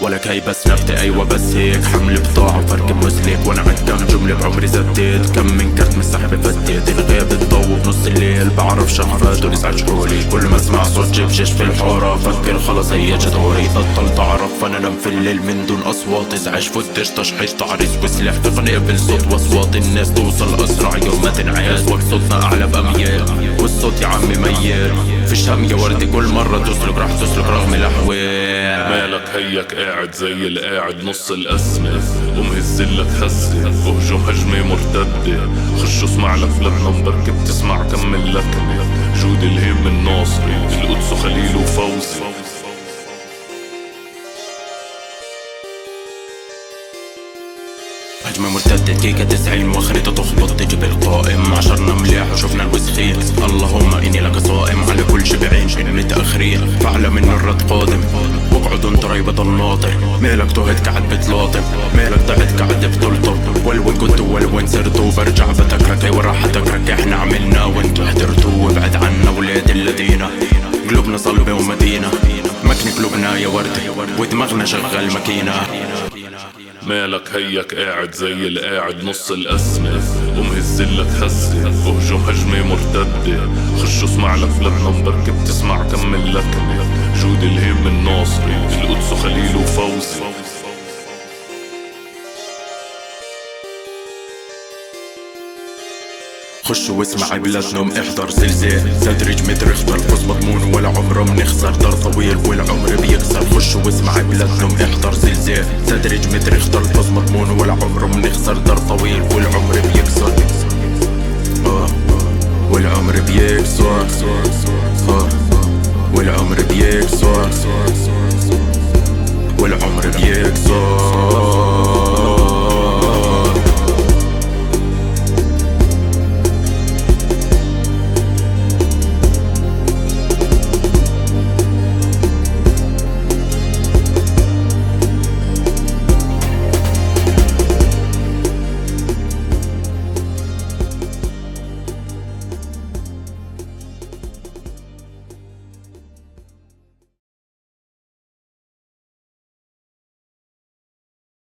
ولا كي بس نبتي أيوه بس هيك. حمل بضاعة فرق مسلك. وأنا عدام جملة بعمري زديت. كم من كرت من سحب فتيت الغياب الضو بنص الليل. بعرف شغفات ونزعج حولي كل ما أسمع صوت جيب جيش في الحورة فكر خلص هي دوري بطل تعرف أنا نم في الليل من دون أصوات. ازعج فتش تشحيش تعريس وسلاح. تقنية بالصوت وأصوات. الناس توصل أسرع يوم ما تنعيش. وقت صوتنا أعلى بأميال. والصوت يا عمي ميال. فيش هم يا وردي كل مرة تسلك. راح تسلك رغم الأحوال. مالك هيك قاعد زي القاعد نص الأزمة ومهزلك هزة اهجم هجمة مرتدة. خش اسمع لك بلبنان بركي بتسمع كم اللكمة جود الهيم من ناصري القدس خليل هجمة مرتدة كيكة تسعين وخريطة تخبط تجيب القائم. عشرنا مليح وشفنا الوسخين. اللهم إني لك صائم على كل شبعين متأخرين. فاعلم إن الرد قادم. واقعد انت ريبة الناطر. مالك تهت قاعد بتلاطم. مالك ضعت قاعد بتلطم. والوين كنت والوين صرتوا برجع بتكرك. أيوه راح اتكرك إحنا عملنا وانتوا حضرتوا وابعد عنا ولاد الذين قلوبنا صلبة ومدينة. مكن قلوبنا يا ورد. ودماغنا شغال ماكينة. مالك هيك قاعد زي القاعد نص الأزمة ومهزلك هزة اهجم هجمة مرتدة. خش اسمع لك بلبنان بركي بتسمع كم اللكمة جود الهيم من ناصري القدس خش واسمع بلا احضر زلزال. تدريج مترخبر الفوز مضمون ولا عمره منخسر دار طويل والعمر بيكسر. خش واسمع بلا نوم احضر زلزال. تدريج مترخبر الفوز مضمون ولا عمره منخسر دار طويل والعمر بيكسر. والعمر بيكسر. والعمر بيكسر. والعمر بيكسر.